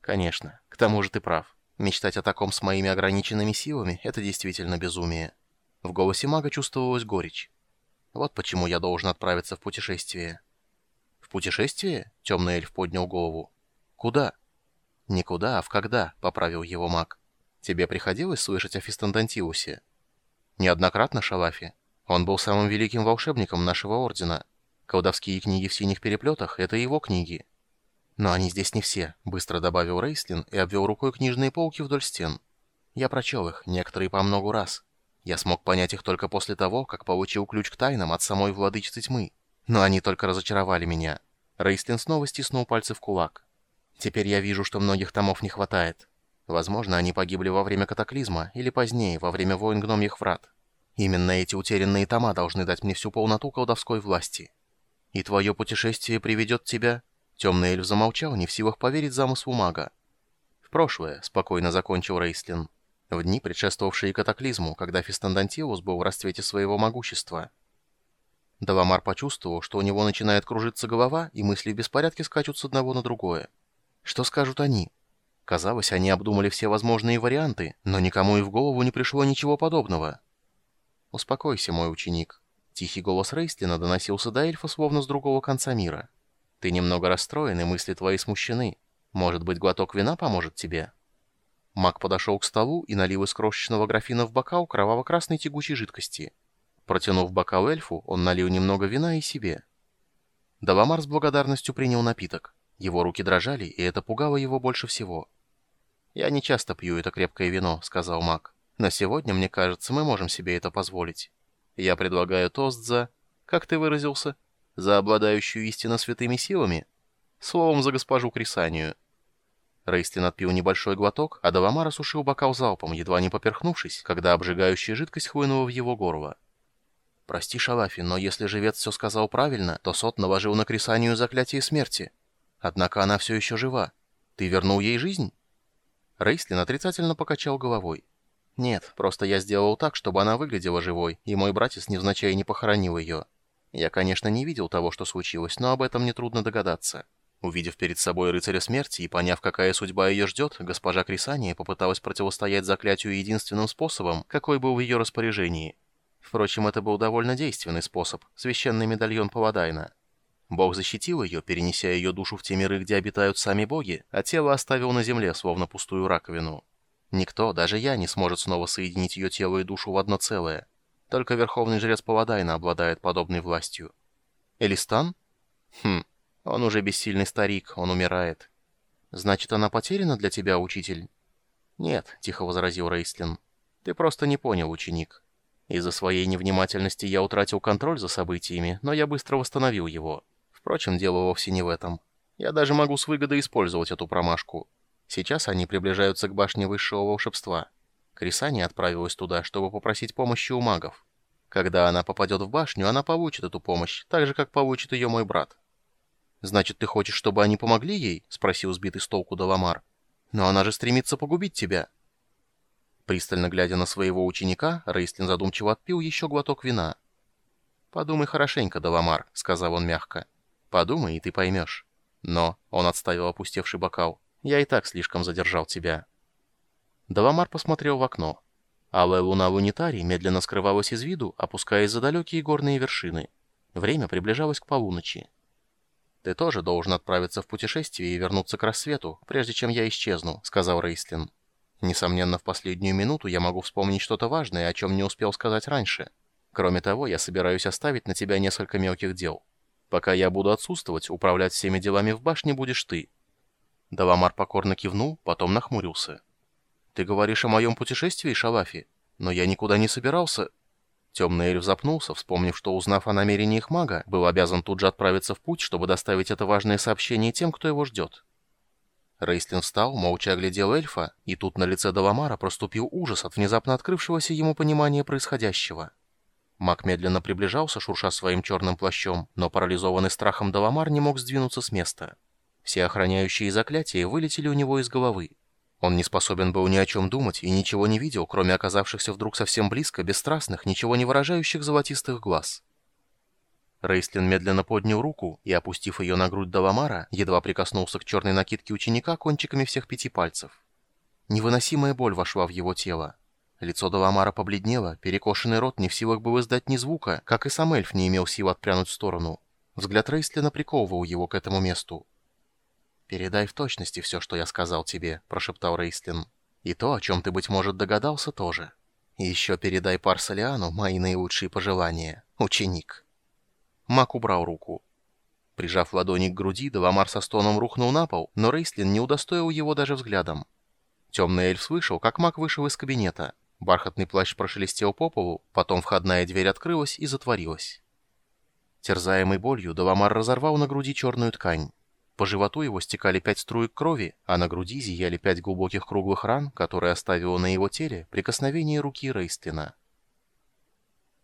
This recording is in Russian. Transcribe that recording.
Конечно, к тому же ты прав. Мечтать о таком с моими ограниченными силами — это действительно безумие. В голосе мага чувствовалась горечь. Вот почему я должен отправиться в путешествие. В путешествие? Темный эльф поднял голову. Куда? Никуда, а в когда, поправил его маг. Тебе приходилось слышать о Фистандантиусе? Неоднократно, Шалафи. Он был самым великим волшебником нашего ордена. Колдовские книги в синих переплетах — это его книги. Но они здесь не все, быстро добавил Рейслин и обвел рукой книжные полки вдоль стен. Я прочел их, некоторые по многу раз. Я смог понять их только после того, как получил ключ к тайнам от самой владычицы тьмы. Но они только разочаровали меня. Рейслин снова стиснул пальцы в кулак. Теперь я вижу, что многих томов не хватает. Возможно, они погибли во время катаклизма или позднее, во время войн гномьих врат. Именно эти утерянные тома должны дать мне всю полноту колдовской власти. И твое путешествие приведет тебя... Темный эльф замолчал, не в силах поверить замыслу мага. В прошлое, спокойно закончил Рейслин. В дни, предшествовавшие катаклизму, когда Фистандантиус был в расцвете своего могущества. Даламар почувствовал, что у него начинает кружиться голова, и мысли в беспорядке скачут с одного на другое. Что скажут они? Казалось, они обдумали все возможные варианты, но никому и в голову не пришло ничего подобного. «Успокойся, мой ученик». Тихий голос Рейстлина доносился до эльфа словно с другого конца мира. «Ты немного расстроен, и мысли твои смущены. Может быть, глоток вина поможет тебе?» Маг подошел к столу и налил из крошечного графина в бокал кроваво-красной тягучей жидкости. Протянув бокал эльфу, он налил немного вина и себе. Даламар с благодарностью принял напиток. Его руки дрожали, и это пугало его больше всего. «Я не часто пью это крепкое вино», — сказал маг. «Но сегодня, мне кажется, мы можем себе это позволить. Я предлагаю тост за... Как ты выразился? За обладающую истинно святыми силами? Словом, за госпожу Крисанию». Рейстлин отпил небольшой глоток, а Даламар осушил бокал залпом, едва не поперхнувшись, когда обжигающая жидкость хлынула в его горло. «Прости, Шалафи, но если живец все сказал правильно, то Сот наложил на Крисанию заклятие смерти. Однако она все еще жива. Ты вернул ей жизнь?» Рейстлин отрицательно покачал головой. «Нет, просто я сделал так, чтобы она выглядела живой, и мой братец невзначай не похоронил ее. Я, конечно, не видел того, что случилось, но об этом нетрудно догадаться». Увидев перед собой рыцаря смерти и поняв, какая судьба ее ждет, госпожа Крисания попыталась противостоять заклятию единственным способом, какой был в ее распоряжении. Впрочем, это был довольно действенный способ – священный медальон Паладайна. Бог защитил ее, перенеся ее душу в те миры, где обитают сами боги, а тело оставил на земле, словно пустую раковину. Никто, даже я, не сможет снова соединить ее тело и душу в одно целое. Только верховный жрец Паладайна обладает подобной властью. Элистан? Хм, он уже бессильный старик, он умирает. Значит, она потеряна для тебя, учитель? Нет, тихо возразил Рейслин. Ты просто не понял, ученик. Из-за своей невнимательности я утратил контроль за событиями, но я быстро восстановил его. Впрочем, дело вовсе не в этом. Я даже могу с выгодой использовать эту промашку. Сейчас они приближаются к башне высшего волшебства. Крисани отправилась туда, чтобы попросить помощи у магов. Когда она попадет в башню, она получит эту помощь, так же, как получит ее мой брат. «Значит, ты хочешь, чтобы они помогли ей?» — спросил сбитый с толку Даламар. «Но она же стремится погубить тебя». Пристально глядя на своего ученика, Рейстлин задумчиво отпил еще глоток вина. «Подумай хорошенько, Даламар», — сказал он мягко. «Подумай, и ты поймешь». «Но», — он отставил опустевший бокал, — «я и так слишком задержал тебя». Даламар посмотрел в окно. Алая луна в унитарии медленно скрывалась из виду, опускаясь за далекие горные вершины. Время приближалось к полуночи. «Ты тоже должен отправиться в путешествие и вернуться к рассвету, прежде чем я исчезну», — сказал Рейстлин. «Несомненно, в последнюю минуту я могу вспомнить что-то важное, о чем не успел сказать раньше. Кроме того, я собираюсь оставить на тебя несколько мелких дел. Пока я буду отсутствовать, управлять всеми делами в башне будешь ты». Даламар покорно кивнул, потом нахмурился. «Ты говоришь о моем путешествии, Шалафи? Но я никуда не собирался...» Темный эльф запнулся, вспомнив, что, узнав о намерениях мага, был обязан тут же отправиться в путь, чтобы доставить это важное сообщение тем, кто его ждет. Рейстлин встал, молча оглядел эльфа, и тут на лице Даламара проступил ужас от внезапно открывшегося ему понимания происходящего. Маг медленно приближался, шурша своим черным плащом, но парализованный страхом Даламар не мог сдвинуться с места. Все охраняющие заклятия вылетели у него из головы. Он не способен был ни о чем думать и ничего не видел, кроме оказавшихся вдруг совсем близко, бесстрастных, ничего не выражающих золотистых глаз. Рейстлин медленно поднял руку и, опустив ее на грудь Даламара, едва прикоснулся к черной накидке ученика кончиками всех пяти пальцев. Невыносимая боль вошла в его тело. Лицо Даламара побледнело, перекошенный рот не в силах был издать ни звука, как и сам эльф не имел сил отпрянуть в сторону. Взгляд Рейстлина приковывал его к этому месту. «Передай в точности все, что я сказал тебе», — прошептал Рейстлин. «И то, о чем ты, быть может, догадался тоже. И еще передай Парсалиану мои наилучшие пожелания, ученик». Мак убрал руку. Прижав ладони к груди, Деламар со стоном рухнул на пол, но Рейслин не удостоил его даже взглядом. Темный эльф слышал, как маг вышел из кабинета. Бархатный плащ прошелестел по полу, потом входная дверь открылась и затворилась. Терзаемый болью, Деламар разорвал на груди черную ткань. По животу его стекали пять струек крови, а на груди зияли пять глубоких круглых ран, которые оставило на его теле прикосновение руки Рейстлина.